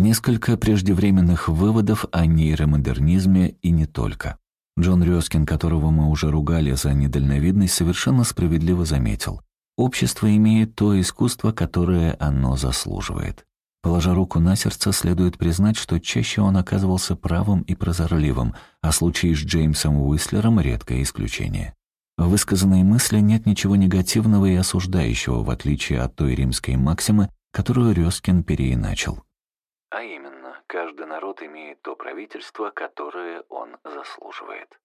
Несколько преждевременных выводов о нейромодернизме и не только. Джон Рёскин, которого мы уже ругали за недальновидность, совершенно справедливо заметил. Общество имеет то искусство, которое оно заслуживает. Положа руку на сердце, следует признать, что чаще он оказывался правым и прозорливым, а случай с Джеймсом Уислером — редкое исключение. В высказанной мысли нет ничего негативного и осуждающего, в отличие от той римской максимы, которую Рёскин переиначил. А именно, каждый народ имеет то правительство, которое он заслуживает.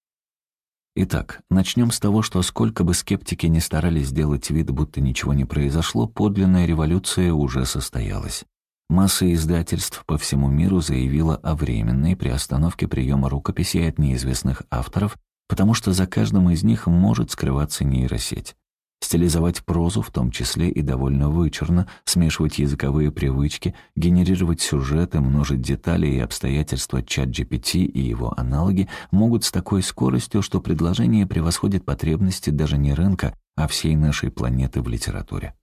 Итак, начнем с того, что сколько бы скептики не старались сделать вид, будто ничего не произошло, подлинная революция уже состоялась. Масса издательств по всему миру заявила о временной приостановке приема рукописей от неизвестных авторов, потому что за каждым из них может скрываться нейросеть. Стилизовать прозу, в том числе и довольно вычурно, смешивать языковые привычки, генерировать сюжеты, множить детали и обстоятельства чат GPT и его аналоги могут с такой скоростью, что предложение превосходит потребности даже не рынка, а всей нашей планеты в литературе.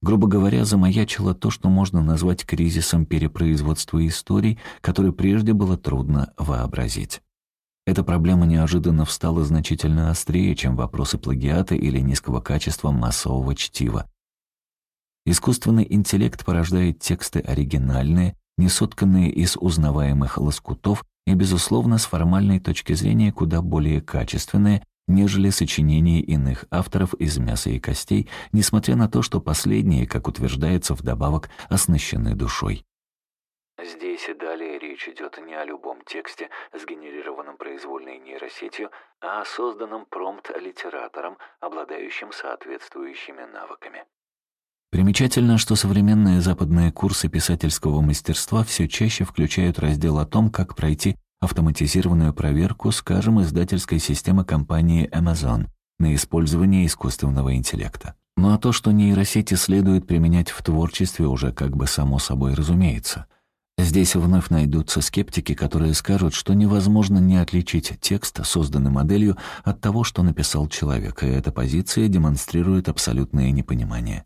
Грубо говоря, замаячило то, что можно назвать кризисом перепроизводства историй, который прежде было трудно вообразить. Эта проблема неожиданно встала значительно острее, чем вопросы плагиата или низкого качества массового чтива. Искусственный интеллект порождает тексты оригинальные, не сотканные из узнаваемых лоскутов и, безусловно, с формальной точки зрения куда более качественные, нежели сочинения иных авторов из мяса и костей, несмотря на то, что последние, как утверждается вдобавок, оснащены душой. Здесь и далее речь идет не о любом тексте, сгенерированном произвольной нейросетью, а о созданном промпт-литератором, обладающим соответствующими навыками. Примечательно, что современные западные курсы писательского мастерства все чаще включают раздел о том, как пройти автоматизированную проверку, скажем, издательской системы компании Amazon на использование искусственного интеллекта. Ну а то, что нейросети следует применять в творчестве, уже как бы само собой разумеется. Здесь вновь найдутся скептики, которые скажут, что невозможно не отличить текст, созданный моделью, от того, что написал человек, и эта позиция демонстрирует абсолютное непонимание.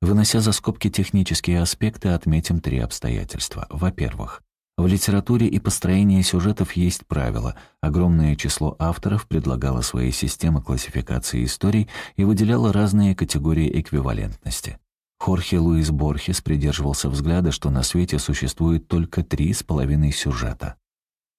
Вынося за скобки технические аспекты, отметим три обстоятельства. Во-первых, в литературе и построении сюжетов есть правила. Огромное число авторов предлагало свои системы классификации историй и выделяло разные категории эквивалентности. Хорхе Луис Борхес придерживался взгляда, что на свете существует только три с половиной сюжета.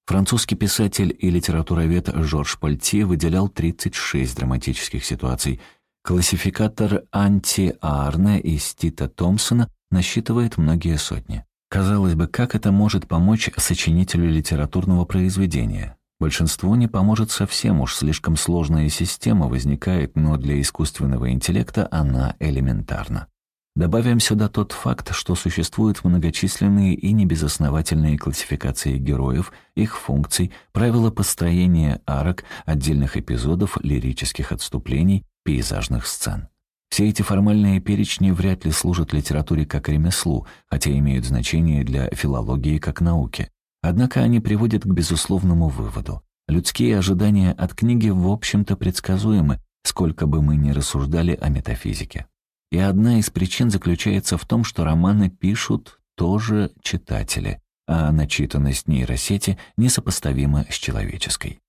Французский писатель и литературовед Жорж Пальти выделял 36 драматических ситуаций. Классификатор Анти Арне из Тита Томпсона насчитывает многие сотни. Казалось бы, как это может помочь сочинителю литературного произведения? Большинству не поможет совсем, уж слишком сложная система возникает, но для искусственного интеллекта она элементарна. Добавим сюда тот факт, что существуют многочисленные и небезосновательные классификации героев, их функций, правила построения арок, отдельных эпизодов, лирических отступлений, пейзажных сцен. Все эти формальные перечни вряд ли служат литературе как ремеслу, хотя имеют значение для филологии как науки. Однако они приводят к безусловному выводу. Людские ожидания от книги в общем-то предсказуемы, сколько бы мы ни рассуждали о метафизике. И одна из причин заключается в том, что романы пишут тоже читатели, а начитанность нейросети несопоставима с человеческой.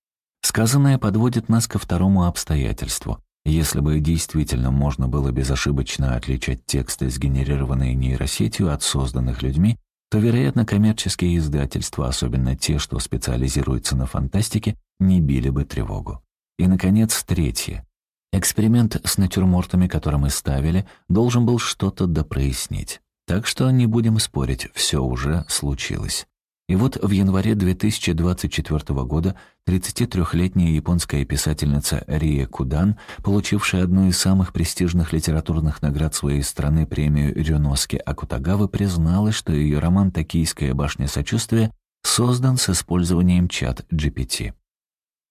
Сказанное подводит нас ко второму обстоятельству. Если бы действительно можно было безошибочно отличать тексты, сгенерированные нейросетью от созданных людьми, то, вероятно, коммерческие издательства, особенно те, что специализируются на фантастике, не били бы тревогу. И, наконец, третье. Эксперимент с натюрмортами, который мы ставили, должен был что-то допрояснить. Так что не будем спорить, все уже случилось. И вот в январе 2024 года 33-летняя японская писательница Рия Кудан, получившая одну из самых престижных литературных наград своей страны премию Рёноски Акутагавы, призналась, что ее роман «Токийская башня сочувствия» создан с использованием чат GPT.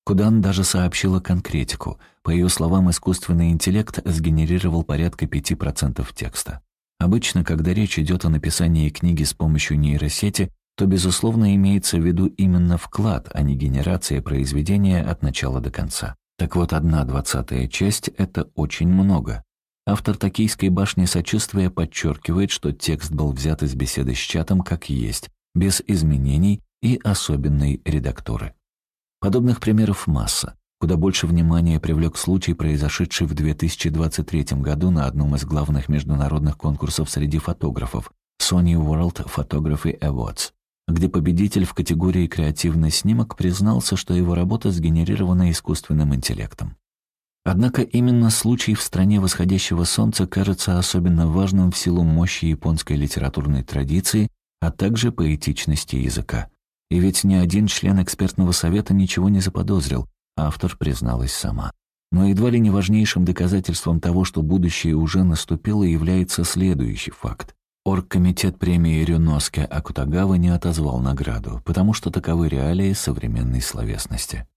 Кудан даже сообщила конкретику. По ее словам, искусственный интеллект сгенерировал порядка 5% текста. Обычно, когда речь идет о написании книги с помощью нейросети, то, безусловно, имеется в виду именно вклад, а не генерация произведения от начала до конца. Так вот, одна двадцатая часть — это очень много. Автор «Токийской башни сочувствия» подчеркивает, что текст был взят из беседы с чатом как есть, без изменений и особенной редактуры. Подобных примеров масса. Куда больше внимания привлек случай, произошедший в 2023 году на одном из главных международных конкурсов среди фотографов Sony World Photography Awards, где победитель в категории «Креативный снимок» признался, что его работа сгенерирована искусственным интеллектом. Однако именно случай в стране восходящего солнца кажется особенно важным в силу мощи японской литературной традиции, а также поэтичности языка. И ведь ни один член экспертного совета ничего не заподозрил, автор призналась сама. Но едва ли не важнейшим доказательством того, что будущее уже наступило, является следующий факт. Оргкомитет премии Рюноске Акутагава не отозвал награду, потому что таковы реалии современной словесности.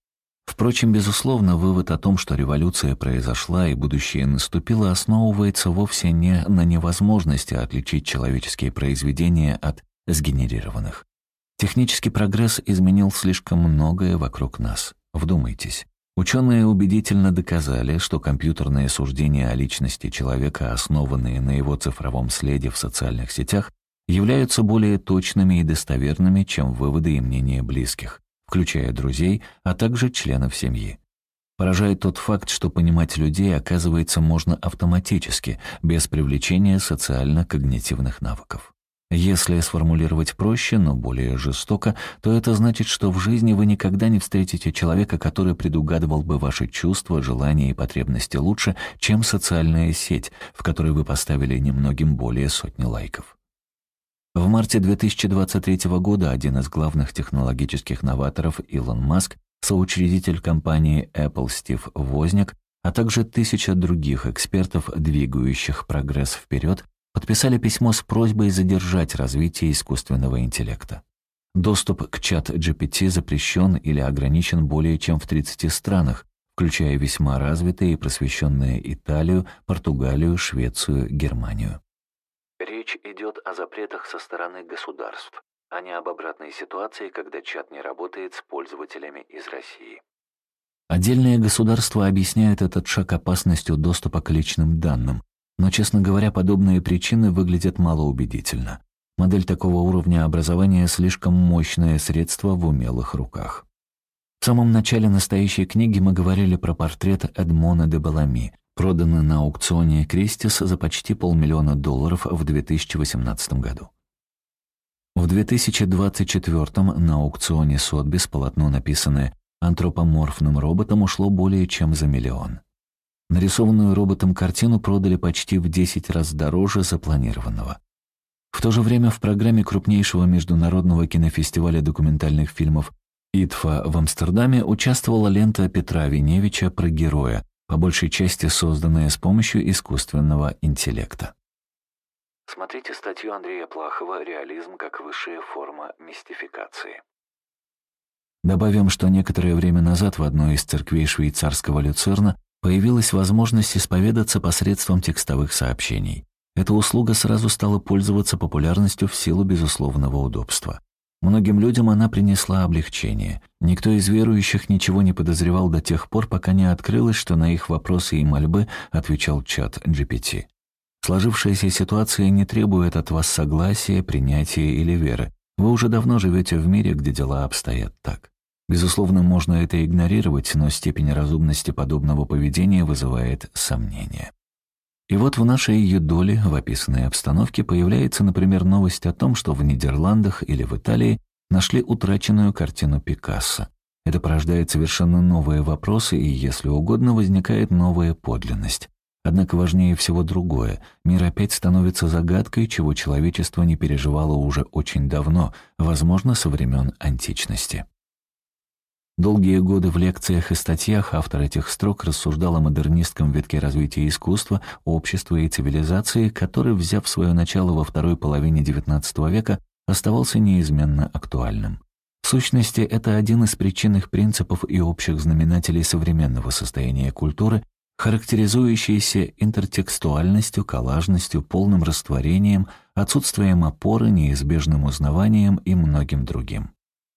Впрочем, безусловно, вывод о том, что революция произошла и будущее наступило, основывается вовсе не на невозможности отличить человеческие произведения от сгенерированных. Технический прогресс изменил слишком многое вокруг нас. Вдумайтесь. Ученые убедительно доказали, что компьютерные суждения о личности человека, основанные на его цифровом следе в социальных сетях, являются более точными и достоверными, чем выводы и мнения близких, включая друзей, а также членов семьи. Поражает тот факт, что понимать людей, оказывается, можно автоматически, без привлечения социально-когнитивных навыков. Если сформулировать проще, но более жестоко, то это значит, что в жизни вы никогда не встретите человека, который предугадывал бы ваши чувства, желания и потребности лучше, чем социальная сеть, в которой вы поставили немногим более сотни лайков. В марте 2023 года один из главных технологических новаторов Илон Маск, соучредитель компании Apple Стив Возняк, а также тысяча других экспертов, двигающих прогресс вперед, подписали письмо с просьбой задержать развитие искусственного интеллекта. Доступ к чат GPT запрещен или ограничен более чем в 30 странах, включая весьма развитые и просвещенные Италию, Португалию, Швецию, Германию. Речь идет о запретах со стороны государств, а не об обратной ситуации, когда чат не работает с пользователями из России. Отдельные государства объясняют этот шаг опасностью доступа к личным данным, но, честно говоря, подобные причины выглядят малоубедительно. Модель такого уровня образования слишком мощное средство в умелых руках. В самом начале настоящей книги мы говорили про портрет Эдмона де Балами, проданный на аукционе Кристис за почти полмиллиона долларов в 2018 году. В 2024 на аукционе Сотбис полотно, написанное антропоморфным роботом, ушло более чем за миллион. Нарисованную роботом картину продали почти в 10 раз дороже запланированного. В то же время в программе крупнейшего международного кинофестиваля документальных фильмов «ИТФА» в Амстердаме участвовала лента Петра Виневича про героя, по большей части созданная с помощью искусственного интеллекта. Смотрите статью Андрея Плахова «Реализм как высшая форма мистификации». Добавим, что некоторое время назад в одной из церквей швейцарского люцерна Появилась возможность исповедаться посредством текстовых сообщений. Эта услуга сразу стала пользоваться популярностью в силу безусловного удобства. Многим людям она принесла облегчение. Никто из верующих ничего не подозревал до тех пор, пока не открылось, что на их вопросы и мольбы отвечал чат GPT. Сложившаяся ситуация не требует от вас согласия, принятия или веры. Вы уже давно живете в мире, где дела обстоят так. Безусловно, можно это игнорировать, но степень разумности подобного поведения вызывает сомнения. И вот в нашей ее доле, в описанной обстановке, появляется, например, новость о том, что в Нидерландах или в Италии нашли утраченную картину Пикассо. Это порождает совершенно новые вопросы, и, если угодно, возникает новая подлинность. Однако важнее всего другое. Мир опять становится загадкой, чего человечество не переживало уже очень давно, возможно, со времен античности. Долгие годы в лекциях и статьях автор этих строк рассуждал о модернистском витке развития искусства, общества и цивилизации, который, взяв свое начало во второй половине XIX века, оставался неизменно актуальным. В сущности, это один из причинных принципов и общих знаменателей современного состояния культуры, характеризующийся интертекстуальностью, коллажностью, полным растворением, отсутствием опоры, неизбежным узнаванием и многим другим.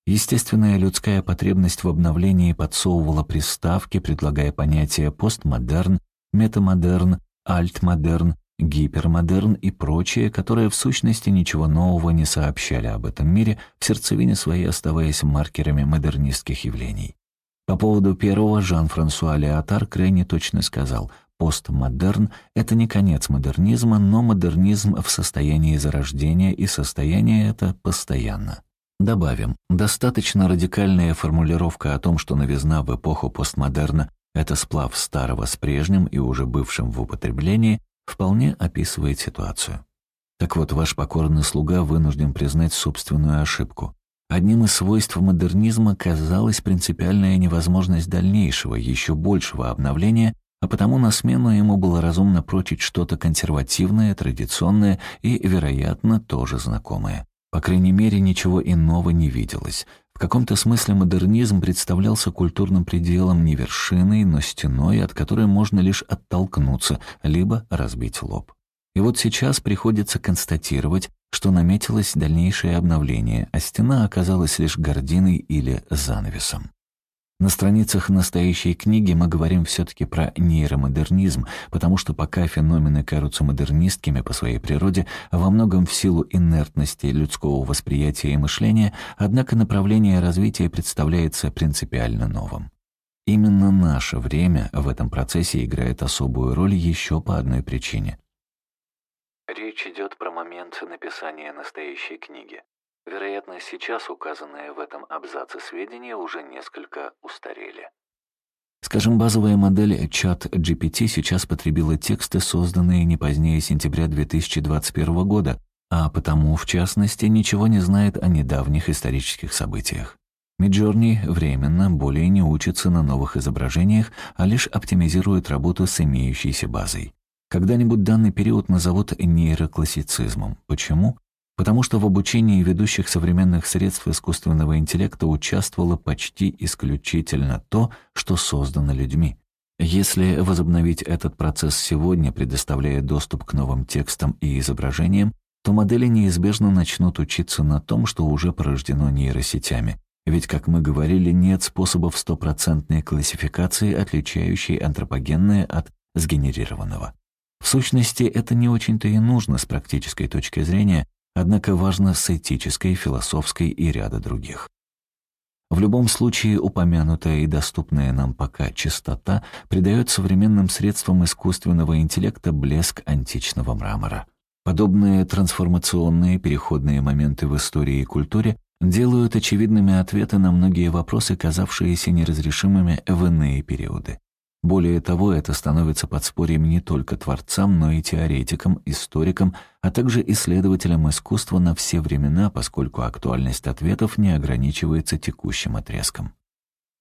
Естественная людская потребность в обновлении подсовывала приставки, предлагая понятия постмодерн, метамодерн, альтмодерн, гипермодерн и прочие, которые в сущности ничего нового не сообщали об этом мире, в сердцевине своей оставаясь маркерами модернистских явлений. По поводу первого Жан-Франсуа Леотар крайне точно сказал «постмодерн — это не конец модернизма, но модернизм в состоянии зарождения, и состояние это постоянно». Добавим, достаточно радикальная формулировка о том, что новизна в эпоху постмодерна — это сплав старого с прежним и уже бывшим в употреблении, вполне описывает ситуацию. Так вот, ваш покорный слуга вынужден признать собственную ошибку. Одним из свойств модернизма казалась принципиальная невозможность дальнейшего, еще большего обновления, а потому на смену ему было разумно прочить что-то консервативное, традиционное и, вероятно, тоже знакомое. По крайней мере, ничего иного не виделось. В каком-то смысле модернизм представлялся культурным пределом не вершиной, но стеной, от которой можно лишь оттолкнуться, либо разбить лоб. И вот сейчас приходится констатировать, что наметилось дальнейшее обновление, а стена оказалась лишь гординой или занавесом. На страницах настоящей книги мы говорим все-таки про нейромодернизм, потому что пока феномены кажутся модернистскими по своей природе, во многом в силу инертности людского восприятия и мышления, однако направление развития представляется принципиально новым. Именно наше время в этом процессе играет особую роль еще по одной причине. Речь идет про момент написания настоящей книги. Вероятно, сейчас указанные в этом абзаце сведения уже несколько устарели. Скажем, базовая модель чат GPT сейчас потребила тексты, созданные не позднее сентября 2021 года, а потому, в частности, ничего не знает о недавних исторических событиях. Midjourney временно более не учится на новых изображениях, а лишь оптимизирует работу с имеющейся базой. Когда-нибудь данный период назовут нейроклассицизмом. Почему? Потому что в обучении ведущих современных средств искусственного интеллекта участвовало почти исключительно то, что создано людьми. Если возобновить этот процесс сегодня, предоставляя доступ к новым текстам и изображениям, то модели неизбежно начнут учиться на том, что уже порождено нейросетями. Ведь, как мы говорили, нет способов стопроцентной классификации, отличающей антропогенное от сгенерированного. В сущности, это не очень-то и нужно с практической точки зрения, однако важно с этической, философской и ряда других. В любом случае, упомянутая и доступная нам пока чистота придает современным средствам искусственного интеллекта блеск античного мрамора. Подобные трансформационные переходные моменты в истории и культуре делают очевидными ответы на многие вопросы, казавшиеся неразрешимыми в иные периоды. Более того, это становится подспорьем не только творцам, но и теоретикам, историкам, а также исследователям искусства на все времена, поскольку актуальность ответов не ограничивается текущим отрезком.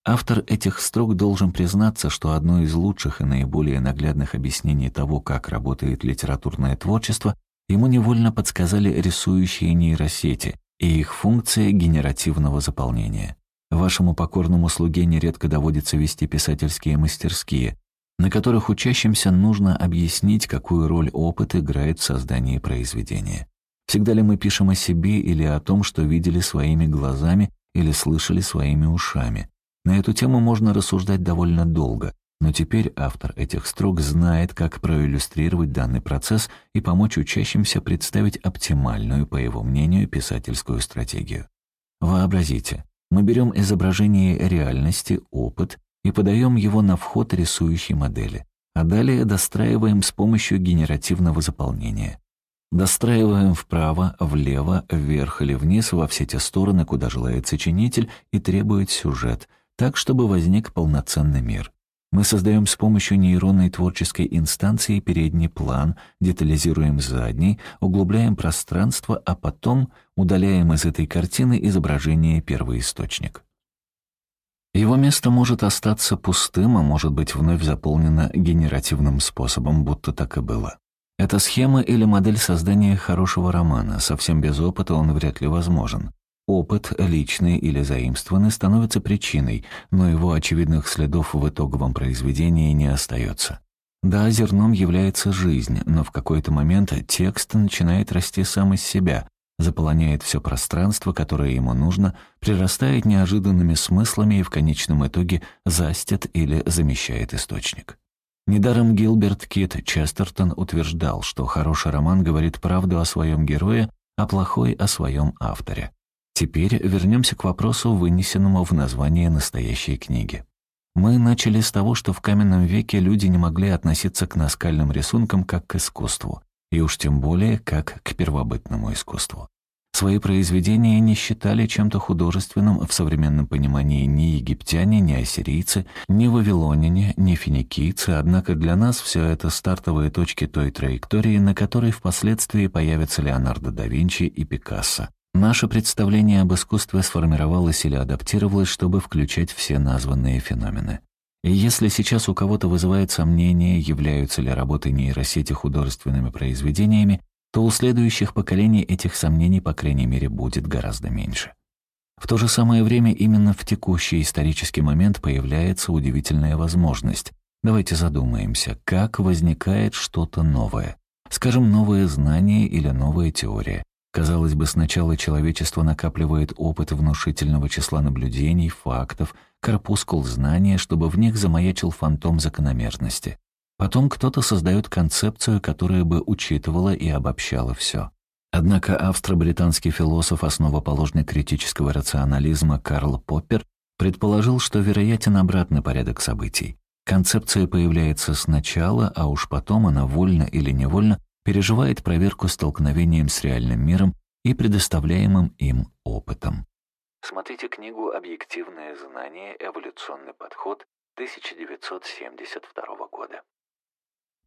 Автор этих строк должен признаться, что одно из лучших и наиболее наглядных объяснений того, как работает литературное творчество, ему невольно подсказали рисующие нейросети и их функция генеративного заполнения. Вашему покорному слуге нередко доводится вести писательские мастерские, на которых учащимся нужно объяснить, какую роль опыт играет в создании произведения. Всегда ли мы пишем о себе или о том, что видели своими глазами или слышали своими ушами? На эту тему можно рассуждать довольно долго, но теперь автор этих строк знает, как проиллюстрировать данный процесс и помочь учащимся представить оптимальную, по его мнению, писательскую стратегию. Вообразите, мы берем изображение реальности, опыт и подаем его на вход рисующей модели, а далее достраиваем с помощью генеративного заполнения. Достраиваем вправо, влево, вверх или вниз во все те стороны, куда желает сочинитель и требует сюжет, так, чтобы возник полноценный мир. Мы создаем с помощью нейронной творческой инстанции передний план, детализируем задний, углубляем пространство, а потом удаляем из этой картины изображение первоисточник. Его место может остаться пустым, а может быть вновь заполнено генеративным способом, будто так и было. Это схема или модель создания хорошего романа, совсем без опыта он вряд ли возможен. Опыт, личный или заимствованный, становится причиной, но его очевидных следов в итоговом произведении не остается. Да, зерном является жизнь, но в какой-то момент текст начинает расти сам из себя, заполоняет все пространство, которое ему нужно, прирастает неожиданными смыслами и в конечном итоге застит или замещает источник. Недаром Гилберт Кит Честертон утверждал, что хороший роман говорит правду о своем герое, а плохой — о своем авторе. Теперь вернемся к вопросу, вынесенному в название настоящей книги. Мы начали с того, что в каменном веке люди не могли относиться к наскальным рисункам как к искусству, и уж тем более как к первобытному искусству. Свои произведения не считали чем-то художественным в современном понимании ни египтяне, ни ассирийцы, ни вавилоняне, ни финикийцы, однако для нас все это стартовые точки той траектории, на которой впоследствии появятся Леонардо да Винчи и Пикассо. Наше представление об искусстве сформировалось или адаптировалось, чтобы включать все названные феномены. И если сейчас у кого-то вызывает сомнение, являются ли работы нейросети художественными произведениями, то у следующих поколений этих сомнений, по крайней мере, будет гораздо меньше. В то же самое время именно в текущий исторический момент появляется удивительная возможность. Давайте задумаемся, как возникает что-то новое. Скажем, новое знание или новая теория. Казалось бы, сначала человечество накапливает опыт внушительного числа наблюдений, фактов, корпускул знания, чтобы в них замаячил фантом закономерности. Потом кто-то создает концепцию, которая бы учитывала и обобщала все. Однако австро-британский философ, основоположник критического рационализма Карл Поппер, предположил, что вероятен обратный порядок событий. Концепция появляется сначала, а уж потом она вольно или невольно переживает проверку столкновением с реальным миром и предоставляемым им опытом. Смотрите книгу «Объективное знание. Эволюционный подход» 1972 года.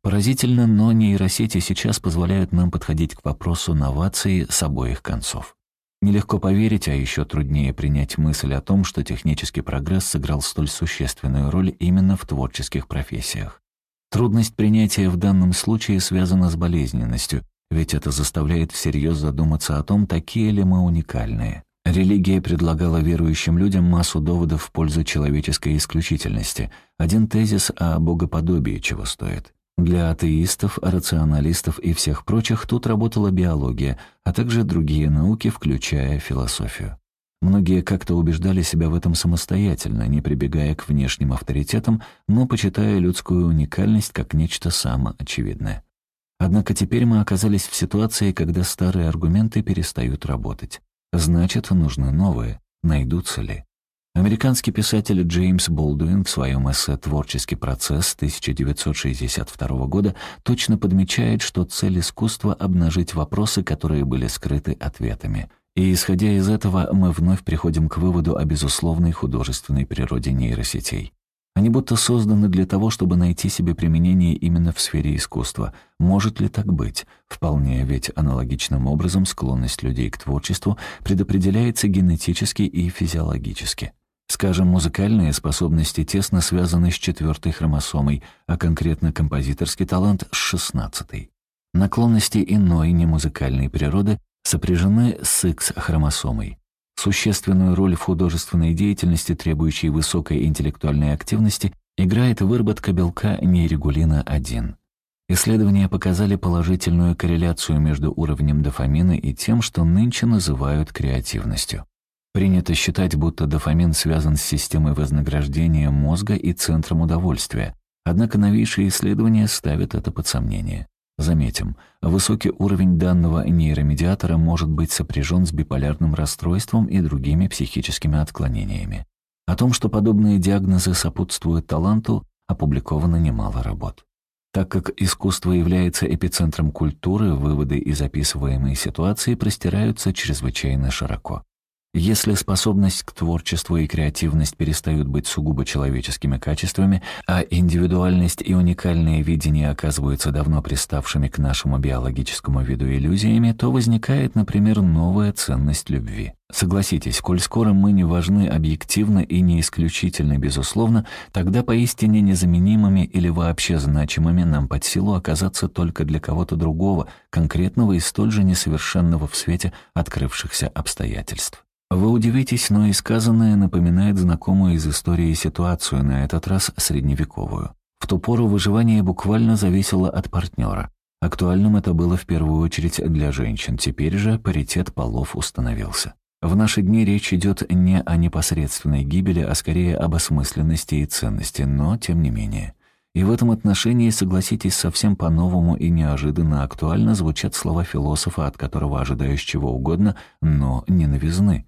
Поразительно, но нейросети сейчас позволяют нам подходить к вопросу новации с обоих концов. Нелегко поверить, а еще труднее принять мысль о том, что технический прогресс сыграл столь существенную роль именно в творческих профессиях. Трудность принятия в данном случае связана с болезненностью, ведь это заставляет всерьез задуматься о том, такие ли мы уникальные. Религия предлагала верующим людям массу доводов в пользу человеческой исключительности. Один тезис о богоподобии чего стоит. Для атеистов, рационалистов и всех прочих тут работала биология, а также другие науки, включая философию. Многие как-то убеждали себя в этом самостоятельно, не прибегая к внешним авторитетам, но почитая людскую уникальность как нечто самоочевидное. Однако теперь мы оказались в ситуации, когда старые аргументы перестают работать. Значит, нужны новые. Найдутся ли? Американский писатель Джеймс Болдуин в своем эссе «Творческий процесс» 1962 года точно подмечает, что цель искусства — обнажить вопросы, которые были скрыты ответами. И исходя из этого, мы вновь приходим к выводу о безусловной художественной природе нейросетей. Они будто созданы для того, чтобы найти себе применение именно в сфере искусства. Может ли так быть? Вполне, ведь аналогичным образом склонность людей к творчеству предопределяется генетически и физиологически. Скажем, музыкальные способности тесно связаны с четвертой хромосомой, а конкретно композиторский талант — с шестнадцатой. Наклонности иной немузыкальной природы сопряжены с X-хромосомой. Существенную роль в художественной деятельности, требующей высокой интеллектуальной активности, играет выработка белка нейрегулина-1. Исследования показали положительную корреляцию между уровнем дофамина и тем, что нынче называют креативностью. Принято считать, будто дофамин связан с системой вознаграждения мозга и центром удовольствия, однако новейшие исследования ставят это под сомнение. Заметим, высокий уровень данного нейромедиатора может быть сопряжен с биполярным расстройством и другими психическими отклонениями. О том, что подобные диагнозы сопутствуют таланту, опубликовано немало работ. Так как искусство является эпицентром культуры, выводы из описываемой ситуации простираются чрезвычайно широко. Если способность к творчеству и креативность перестают быть сугубо человеческими качествами, а индивидуальность и уникальное видение оказываются давно приставшими к нашему биологическому виду иллюзиями, то возникает, например, новая ценность любви. Согласитесь, коль скоро мы не важны объективно и не исключительно, безусловно, тогда поистине незаменимыми или вообще значимыми нам под силу оказаться только для кого-то другого, конкретного и столь же несовершенного в свете открывшихся обстоятельств. Вы удивитесь, но и сказанное напоминает знакомую из истории ситуацию, на этот раз средневековую. В ту пору выживание буквально зависело от партнера. Актуальным это было в первую очередь для женщин, теперь же паритет полов установился. В наши дни речь идет не о непосредственной гибели, а скорее об осмысленности и ценности, но тем не менее. И в этом отношении, согласитесь, совсем по-новому и неожиданно актуально звучат слова философа, от которого ожидаешь чего угодно, но не новизны.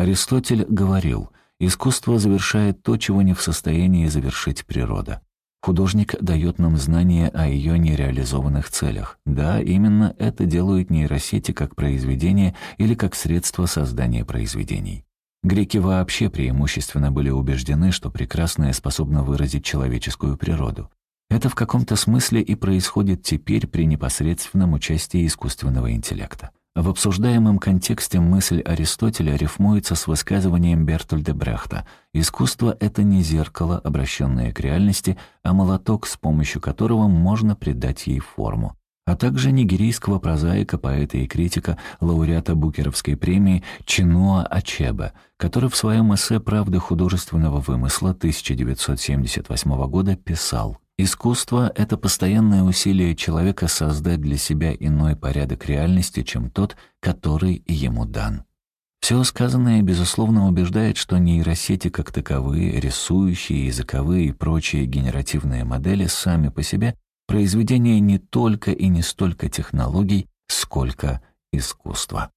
Аристотель говорил, искусство завершает то, чего не в состоянии завершить природа. Художник дает нам знания о ее нереализованных целях. Да, именно это делают нейросети как произведение или как средство создания произведений. Греки вообще преимущественно были убеждены, что прекрасное способно выразить человеческую природу. Это в каком-то смысле и происходит теперь при непосредственном участии искусственного интеллекта. В обсуждаемом контексте мысль Аристотеля рифмуется с высказыванием Бертольда Брехта «Искусство — это не зеркало, обращенное к реальности, а молоток, с помощью которого можно придать ей форму» а также нигерийского прозаика, поэта и критика, лауреата Букеровской премии Чинуа Ачеба, который в своем эссе «Правда художественного вымысла» 1978 года писал Искусство — это постоянное усилие человека создать для себя иной порядок реальности, чем тот, который ему дан. Все сказанное, безусловно, убеждает, что нейросети как таковые, рисующие, языковые и прочие генеративные модели сами по себе — произведение не только и не столько технологий, сколько искусства.